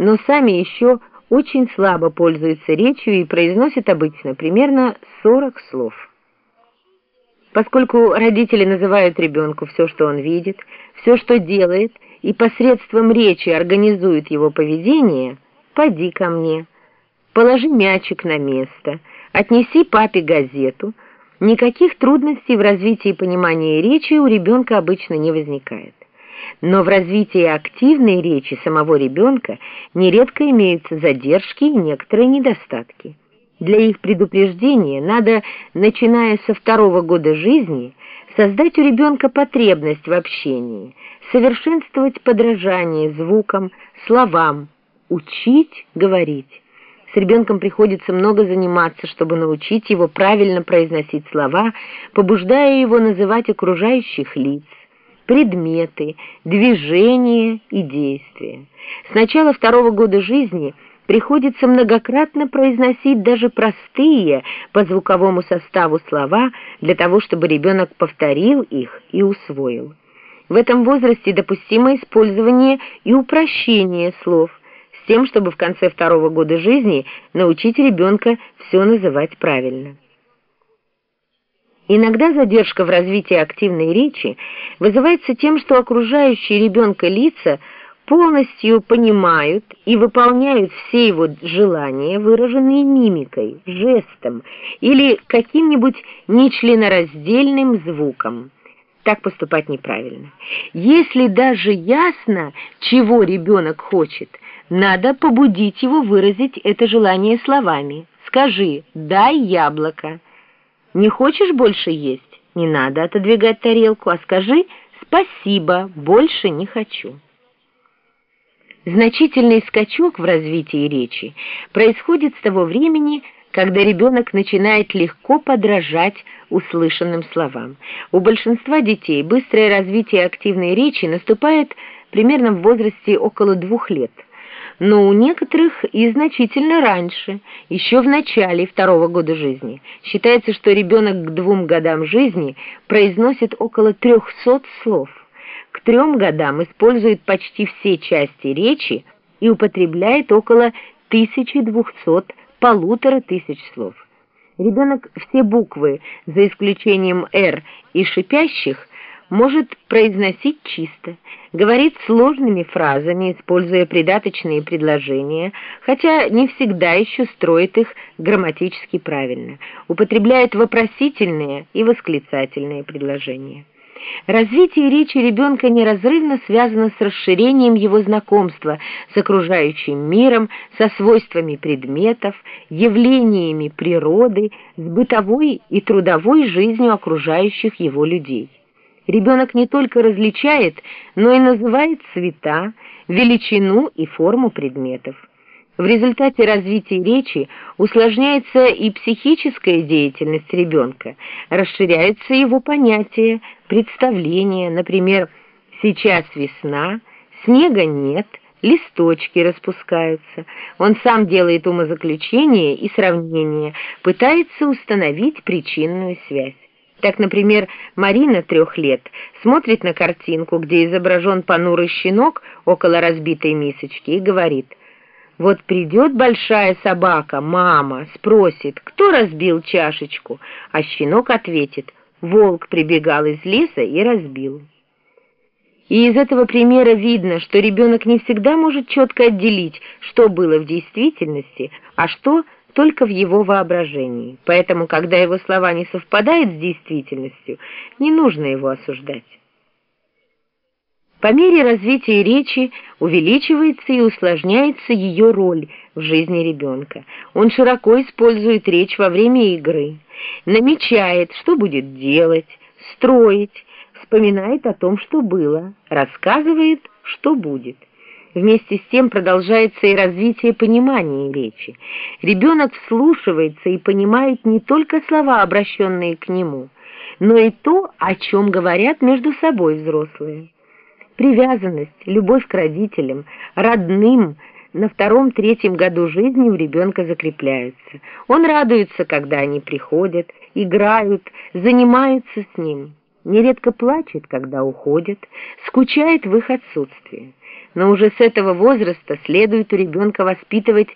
но сами еще очень слабо пользуются речью и произносят обычно примерно 40 слов. Поскольку родители называют ребенку все, что он видит, все, что делает, и посредством речи организуют его поведение, «поди ко мне», «положи мячик на место», «отнеси папе газету», никаких трудностей в развитии понимания речи у ребенка обычно не возникает. Но в развитии активной речи самого ребенка нередко имеются задержки и некоторые недостатки. Для их предупреждения надо, начиная со второго года жизни, создать у ребенка потребность в общении, совершенствовать подражание звукам, словам, учить говорить. С ребенком приходится много заниматься, чтобы научить его правильно произносить слова, побуждая его называть окружающих лиц, предметы, движения и действия. С начала второго года жизни приходится многократно произносить даже простые по звуковому составу слова для того, чтобы ребенок повторил их и усвоил. В этом возрасте допустимо использование и упрощение слов, с тем, чтобы в конце второго года жизни научить ребенка все называть правильно. Иногда задержка в развитии активной речи вызывается тем, что окружающие ребенка лица полностью понимают и выполняют все его желания, выраженные мимикой, жестом или каким-нибудь нечленораздельным звуком. Так поступать неправильно. Если даже ясно, чего ребенок хочет, надо побудить его выразить это желание словами. Скажи «дай яблоко». Не хочешь больше есть? Не надо отодвигать тарелку, а скажи «спасибо, больше не хочу». Значительный скачок в развитии речи происходит с того времени, когда ребенок начинает легко подражать услышанным словам. У большинства детей быстрое развитие активной речи наступает примерно в возрасте около двух лет – но у некоторых и значительно раньше, еще в начале второго года жизни. Считается, что ребенок к двум годам жизни произносит около трехсот слов. К трем годам использует почти все части речи и употребляет около 1200 полутора тысяч слов. Ребенок все буквы, за исключением «р» и шипящих, может произносить чисто, говорит сложными фразами, используя придаточные предложения, хотя не всегда еще строит их грамматически правильно, употребляет вопросительные и восклицательные предложения. Развитие речи ребенка неразрывно связано с расширением его знакомства с окружающим миром, со свойствами предметов, явлениями природы, с бытовой и трудовой жизнью окружающих его людей. Ребенок не только различает, но и называет цвета, величину и форму предметов. В результате развития речи усложняется и психическая деятельность ребенка, расширяются его понятия, представления, например, «сейчас весна», «снега нет», листочки распускаются. Он сам делает умозаключения и сравнения, пытается установить причинную связь. Так, например, Марина трех лет смотрит на картинку, где изображен понурый щенок около разбитой мисочки, и говорит, «Вот придет большая собака, мама, спросит, кто разбил чашечку?» А щенок ответит, «Волк прибегал из леса и разбил». И из этого примера видно, что ребенок не всегда может четко отделить, что было в действительности, а что – только в его воображении. Поэтому, когда его слова не совпадают с действительностью, не нужно его осуждать. По мере развития речи увеличивается и усложняется ее роль в жизни ребенка. Он широко использует речь во время игры, намечает, что будет делать, строить, вспоминает о том, что было, рассказывает, что будет. Вместе с тем продолжается и развитие понимания речи. Ребенок вслушивается и понимает не только слова, обращенные к нему, но и то, о чем говорят между собой взрослые. Привязанность, любовь к родителям, родным на втором-третьем году жизни у ребенка закрепляются. Он радуется, когда они приходят, играют, занимаются с ним. Нередко плачет, когда уходят, скучает в их отсутствии. но уже с этого возраста следует у ребенка воспитывать